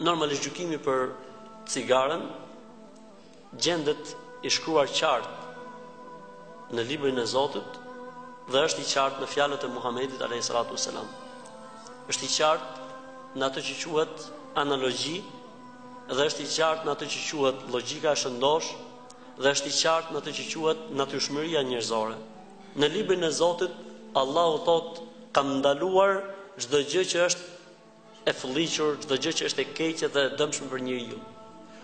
Normalisht gjykimi për cigaren gjendet i shkruar qartë në librin e Zotit dhe është i qartë në fjalët e Muhamedit alayhis salatu selam. Është i qartë në atë që quhet analogji dhe është i qartë në atë që quhet logjika e shëndosh dhe është i qartë në atë që quhet natyrshmëria njerëzore. Në librin e Zotit Allahu thotë kam ndaluar çdo gjë që është e fëlliqur, çdo gjë që është e keqe dhe e dëmshme për njeriu.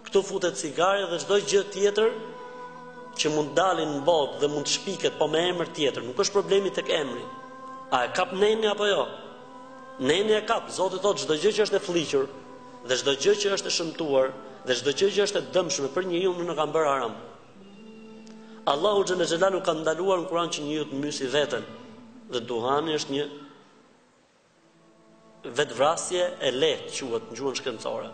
Këtu futet cigare dhe çdo gjë tjetër që mund të dali në botë dhe mund të shpiket po me emër tjetër. Nuk është problemi tek emri. A e kap neni apo jo? Neni e kap. Zoti thotë çdo gjë që është e fëlliqur dhe çdo gjë që është e shëmtuar dhe çdo gjë që është e dëmshme për njeriu e kam bërë haram. Allahu xhele xhelaluhu ka ndaluar në Kur'an që njeriu të mysi veten. Dhe duhani është një Vetëvrasje e lehtë quhet në gjuhën shkencore.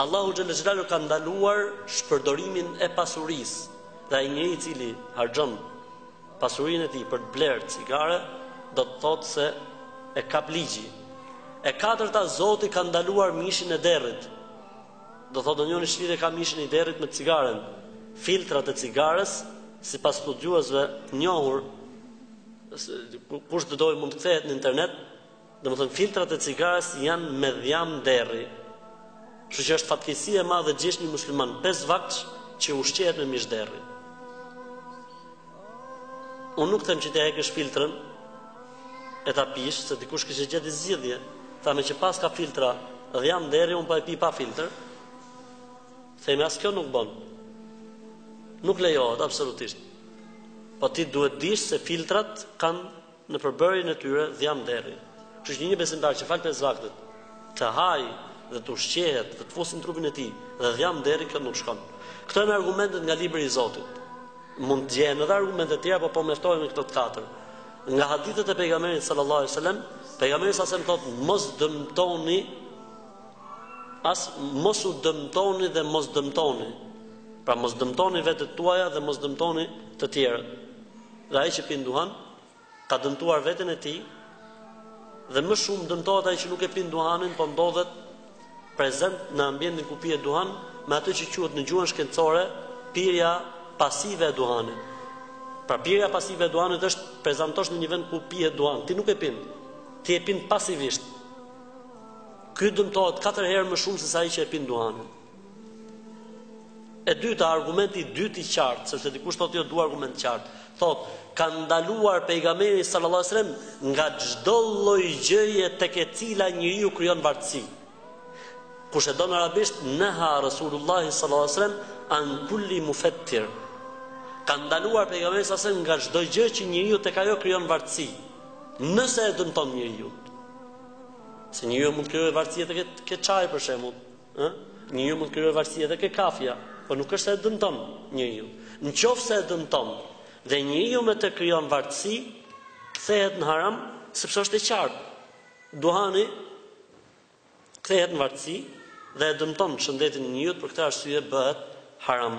Allahu xhele xhelaluhu ka ndaluar shpërdorimin e pasurisë dhe ai njeri i cili harxhon pasurinë e tij për të blerë cigare do të thotë se e kap ligji. E katërta Zoti ka ndaluar mishin e derrit. Do thotë ndonjëri ç'lidhje ka mishi i derrit me cigaren. Filtrat e cigares sipas studiuesve të njohur Kush të dojë mund të kthehet në internet, domethënë filtrat e cigares janë me dhjam derri. Kështu që është fatkeqësi e madhe që një musliman 5 vaktesh që ushqehet me mish derri. Unë nuk them që ta heqësh filtrin e ta pish, se dikush kishte gjet një zgjidhje, tha meqë paska filtri dhjam derri, unë po e pi pa filtër, Themi as kjo nuk bën. Nuk lejohet absolutisht. Po ti duhet dish se filtrat kanë në përbërjen e tyre dhjam derri. Kështu që një besimtar që fal pesë vaktet, të haj dhe të ushqehet dhe të fusi në trupin e tij dhe dhjam derri kjo nuk shkon. Këto janë argumentet nga libri i Zotit. Mund të gjenden edhe argumente të tjera, por po mjaftohemi me këto të katër. Nga hadithet e pejgamberit sallallahu alajhi wasallam, pejgamberi alejhi selam thotë mos dëmtoni As mos u dëmtoni dhe mos dëmtoni. Pra mos dëmtoni vetet tuaja dhe mos dëmtoni të tjerët. Dhe ai që pin duhan ka dëmtuar veten e tij dhe më shumë dëmtohet ai që nuk e pin duhanin, po ndodhet prezent në ambientin ku pihet duhan me atë që quhet në gjuhën shkencore pirja pasive e duhanit. Pra pirja pasive e duhanit është të prezantosh në një vend ku pihet duhan, ti nuk e pin. Ti e pin pasivisht. Ky dëmtohet katër herë më shumë se sa ai që e pin duhanin. E dyta, argumenti i dytë i qartë, sepse dikush thotë jo du argument të qartë. Thot, ka ndaluar pejgamberi sallallahu alajhi wasallam nga çdo lloj gjëje tek e cila njeriu krijon vartësi. Kush e don arabisht, neha Rasulullah sallallahu alajhi wasallam an kulli mufattir. Ka ndaluar pejgamberi sallallahu alajhi wasallam nga çdo gjë që njeriu tek ajo krijon vartësi. Nëse e dëmton njeriun, Se njeriu mund të krijojë vartësi edhe ke, ke çaj për shembull, ë? Njeriu mund të krijojë vartësi edhe ke kafja, po nuk është se e dëmton njeriun. Në qoftë se e dëmton dhe njeriu me të krijon vartësi, kthehet në haram sepse është e qartë. Duhani kthehet në vartësi dhe e dëmton shëndetin e njeriut, për këtë arsye bëhet haram.